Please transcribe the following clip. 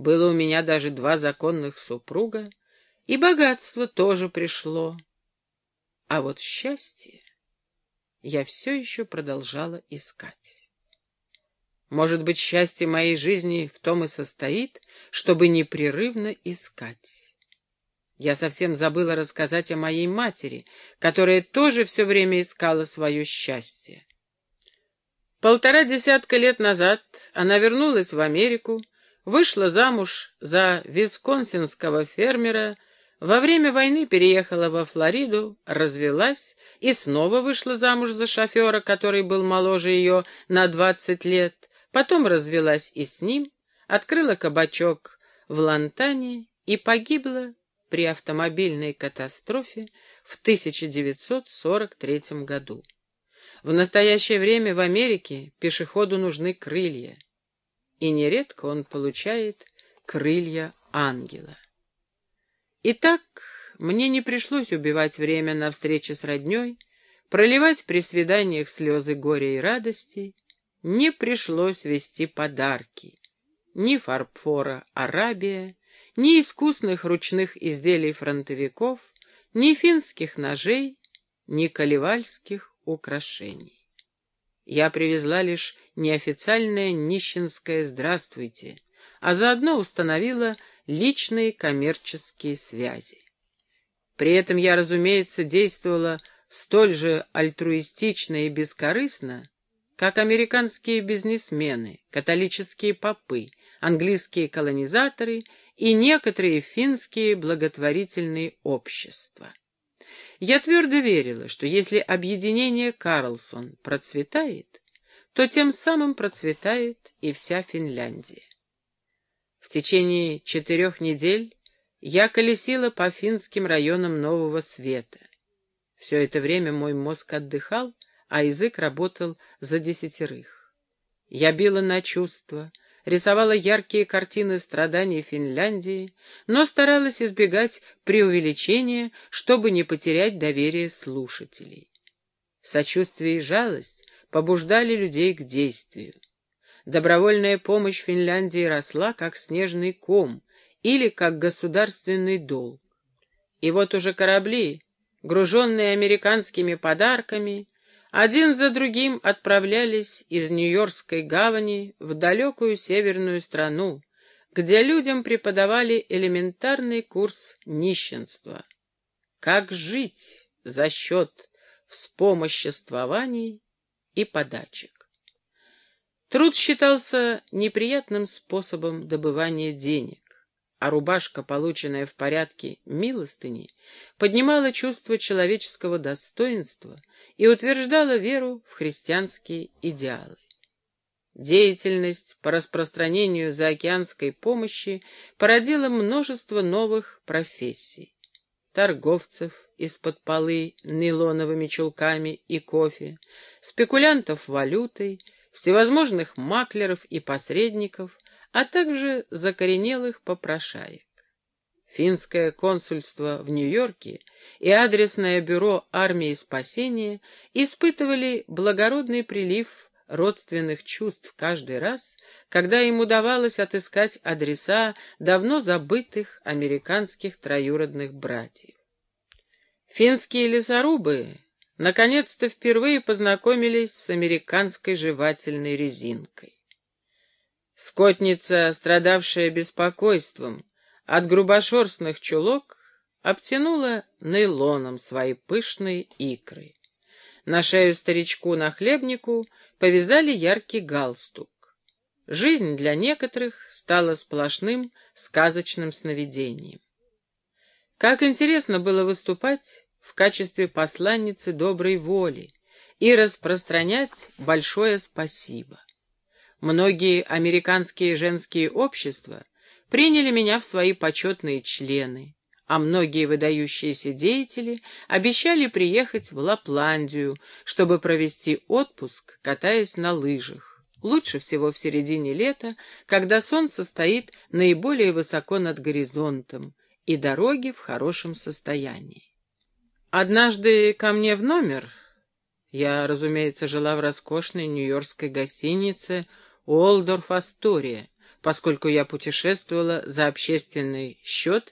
было у меня даже два законных супруга, и богатство тоже пришло. А вот счастье я все еще продолжала искать. Может быть, счастье моей жизни в том и состоит, чтобы непрерывно искать. Я совсем забыла рассказать о моей матери, которая тоже все время искала свое счастье. Полтора десятка лет назад она вернулась в Америку, вышла замуж за висконсинского фермера, во время войны переехала во Флориду, развелась и снова вышла замуж за шофера, который был моложе ее на двадцать лет, потом развелась и с ним, открыла кабачок в Лантане и погибла при автомобильной катастрофе в 1943 году. В настоящее время в Америке пешеходу нужны крылья, и нередко он получает крылья ангела. Итак, мне не пришлось убивать время на встрече с родней, проливать при свиданиях слезы горя и радости, не пришлось вести подарки. Ни фарфора Арабия, ни искусных ручных изделий фронтовиков, ни финских ножей, ни колевальских украшений. Я привезла лишь неофициальное нищенское «здравствуйте», а заодно установила личные коммерческие связи. При этом я, разумеется, действовала столь же альтруистично и бескорыстно, как американские бизнесмены, католические попы, английские колонизаторы и некоторые финские благотворительные общества. Я твердо верила, что если объединение Карлсон процветает, то тем самым процветает и вся Финляндия. В течение четырех недель я колесила по финским районам Нового Света. Все это время мой мозг отдыхал, а язык работал за десятерых. Я била на чувства, рисовала яркие картины страданий Финляндии, но старалась избегать преувеличения, чтобы не потерять доверие слушателей. Сочувствие и жалость побуждали людей к действию. Добровольная помощь Финляндии росла, как снежный ком или как государственный долг. И вот уже корабли, груженные американскими подарками, один за другим отправлялись из Нью-Йоркской гавани в далекую северную страну, где людям преподавали элементарный курс нищенства. Как жить за счет вспомоществований и подачек. Труд считался неприятным способом добывания денег а рубашка, полученная в порядке милостыни, поднимала чувство человеческого достоинства и утверждала веру в христианские идеалы. Деятельность по распространению заокеанской помощи породила множество новых профессий. Торговцев из-под полы нейлоновыми чулками и кофе, спекулянтов валютой, всевозможных маклеров и посредников, а также закоренелых попрошаек. Финское консульство в Нью-Йорке и адресное бюро армии спасения испытывали благородный прилив родственных чувств каждый раз, когда им удавалось отыскать адреса давно забытых американских троюродных братьев. Финские лесорубы наконец-то впервые познакомились с американской жевательной резинкой. Скотница, страдавшая беспокойством от грубошерстных чулок, обтянула нейлоном свои пышные икры. На шею старичку-нахлебнику повязали яркий галстук. Жизнь для некоторых стала сплошным сказочным сновидением. Как интересно было выступать в качестве посланницы доброй воли и распространять большое спасибо. Многие американские женские общества приняли меня в свои почетные члены, а многие выдающиеся деятели обещали приехать в Лапландию, чтобы провести отпуск, катаясь на лыжах. Лучше всего в середине лета, когда солнце стоит наиболее высоко над горизонтом и дороги в хорошем состоянии. Однажды ко мне в номер, я, разумеется, жила в роскошной нью-йоркской гостинице Уолдорф Астория, поскольку я путешествовала за общественный счет